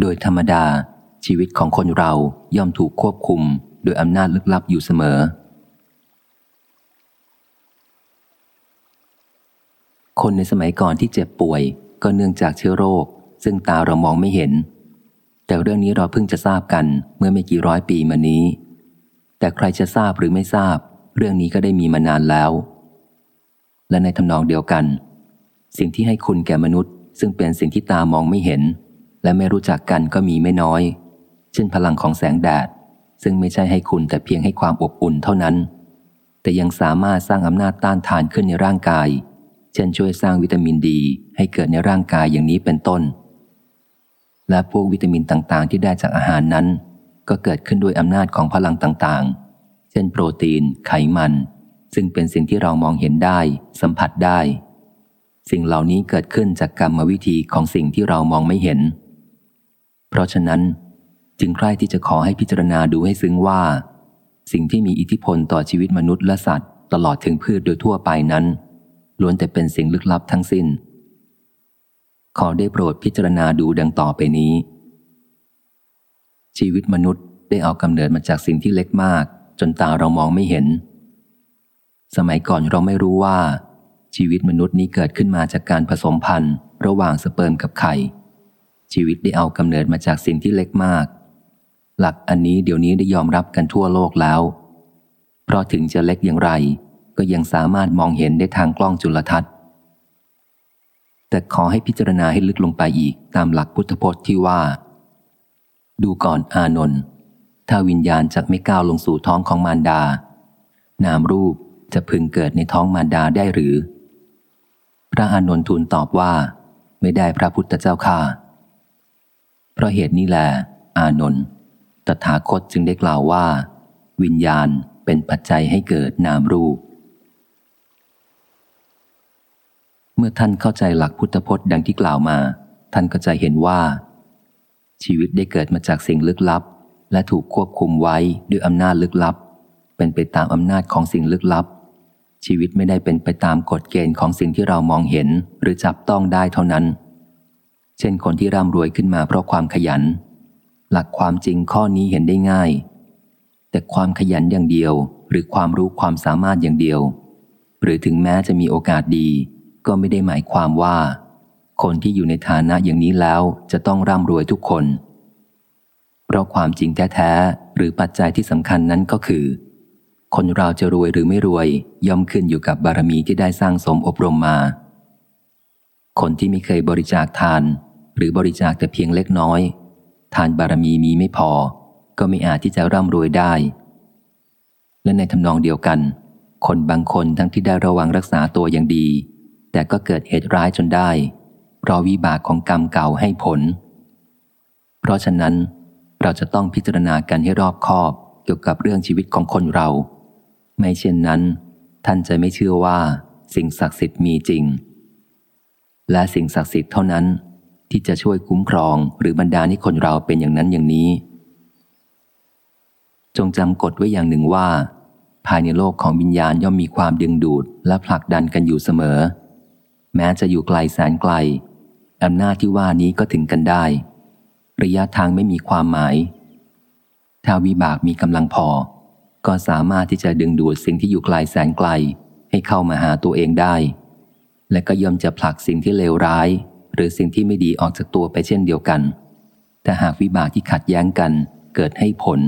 โดยธรรมดา ชีวิตของคนเราย่อมถูกควบคุม โดยอำนาจลึกลับอยู่เสมอ คนในสมัยก่อนที่เจ็บป่วย ก็เนื่องจากเชื้อโรค ซึ่งตาเรามองไม่เห็น แต่เรื่องนี้เราเพิ่งจะทราบกันเมื่อไม่กี่ร้อยปีมานี้ แต่ใครจะทราบหรือไม่ทราบ เรื่องนี้ก็ได้มีมานานแล้ว และในทำนองเดียวกัน สิ่งที่ให้คุณแก่มนุษย์ ซึ่งเป็นสิ่งที่ตามองไม่เห็น และไม่รู้จักกันก็มีไม่น้อย เช่นพลังของแสงแดด ซึ่งไม่ใช่ให้คุณแต่เพียงให้ความอบอุ่นเท่านั้น แต่ยังสามารถสร้างอำนาจต้านทานขึ้นในร่างกาย เช่นช่วยสร้างวิตามินดี ให้เกิดในร่างกายอย่างนี้เป็นต้น และพวกวิตามินต่างๆ ที่ได้จากอาหารนั้น ก็เกิดขึ้นด้วยอำนาจของพลังต่างๆ เช่น โปรตีน ไขมัน ซึ่งเป็นสิ่งที่เรามองเห็นได้ สัมผัสได้สิ่งเหล่านี้เกิดขึ้นจากกรรมวิธีของสิ่งที่เรามองไม่เห็น เพราะฉะนั้น จึงใคร่ที่จะขอให้พิจารณาดูให้ซึ้งว่า สิ่งที่มีอิทธิพลต่อชีวิตมนุษย์และสัตว์ ตลอดถึงพืชโดยทั่วไปนั้นล้วนแต่เป็นสิ่งลึกลับทั้งสิน้น ขอได้โปรดพิจารณาดูดังต่อไปนี้ ชีวิตมนุษย์ได้เอากำเนิดมาจากสิ่งที่เล็กมาก จนตาเรามองไม่เห็น สมัยก่อนเราไม่รู้ว่า ชีวิตมนุษย์นี้เกิดขึ้นมาจากการผสมพันธุ์ ระหว่างสเปิร์มกับไข่ ชีวิตได้เอากำเนิดมาจากสิ่งที่เล็กมาก หลักอันนี้เดี๋ยวนี้ได้ยอมรับกันทั่วโลกแล้ว เพราะถึงจะเล็กอย่างไร ก็ยังสามารถมองเห็นได้ทางกล้องจุลทรรศน์ แต่ขอให้พิจารณาให้ลึกลงไปอีกตามหลักพุทธพจน์ที่ว่า ดูก่อนอานนท์ถ้าวิญญาณจะไม่ก้าวลงสู่ท้องของมารดา นามรูปจะพึงเกิดในท้องมารดาได้หรือ พระอานนท์ทูลตอบว่า ไม่ได้พระพุทธเจ้าค่า เพราะเหตุนี้แหละอานนท์ตถาคตจึงได้กล่าวว่า วิญญาณเป็นปัจจัยให้เกิดนามรูป เมื่อท่านเข้าใจหลักพุทธพจน์ดังที่กล่าวมา ท่านก็จะเห็นว่า ชีวิตได้เกิดมาจากสิ่งลึกลับ และถูกควบคุมไว้ด้วยอำนาจลึกลับ เป็นไปตามอำนาจของสิ่งลึกลับ ชีวิตไม่ได้เป็นไปตามกฎเกณฑ์ของสิ่งที่เรามองเห็นหรือจับต้องได้เท่านั้น เช่นคนที่ร่ำรวยขึ้นมาเพราะความขยัน หลักความจริงข้อนี้เห็นได้ง่าย แต่ความขยันอย่างเดียว หรือความรู้ความสามารถอย่างเดียว หรือถึงแม้จะมีโอกาสดี ก็ไม่ได้หมายความว่า คนที่อยู่ในฐานะอย่างนี้แล้วจะต้องร่ำรวยทุกคน เพราะความจริงแท้ๆหรือปัจจัยที่สำคัญนั้นก็คือ คนเราจะรวยหรือไม่รวยย่อมขึ้นอยู่กับบารมีที่ได้สร้างสมอบรมมา คนที่ไม่เคยบริจาคทาน หรือบริจาคแต่เพียงเล็กน้อย ทานบารมีมีไม่พอ ก็ไม่อาจที่จะร่ำรวยได้ และในทำนองเดียวกัน คนบางคนทั้งที่ได้ระวังรักษาตัวอย่างดี แต่ก็เกิดเหตุร้ายจนได้ เพราะวิบากของกรรมเก่าให้ผล เพราะฉะนั้นเราจะต้องพิจารณากันให้รอบคอบ เกี่ยวกับเรื่องชีวิตของคนเรา ไม่เช่นนั้น ท่านจะไม่เชื่อว่า สิ่งศักดิ์สิทธิ์มีจริง และสิ่งศักดิ์สิทธิ์เท่านั้น ที่จะช่วยคุ้มครองหรือบรรดาให้คนเราเป็นอย่างนั้นอย่างนี้ จงจำกฎไว้อย่างหนึ่งว่า ภายในโลกของวิญญาณย่อมมีความดึงดูดและผลักดันกันอยู่เสมอ แม้จะอยู่ไกลแสนไกลอำนาจที่ว่านี้ก็ถึงกันได้ ระยะทางไม่มีความหมาย ถ้าวิบากมีกำลังพอ ก็สามารถที่จะดึงดูดสิ่งที่อยู่ไกลแสนไกลให้เข้ามาหาตัวเองได้ และก็ย่อมจะผลักสิ่งที่เลวร้าย หรือสิ่งที่ไม่ดีออกจากตัวไปเช่นเดียวกัน แต่หากวิบากที่ขัดแย้งกันเกิดให้ผล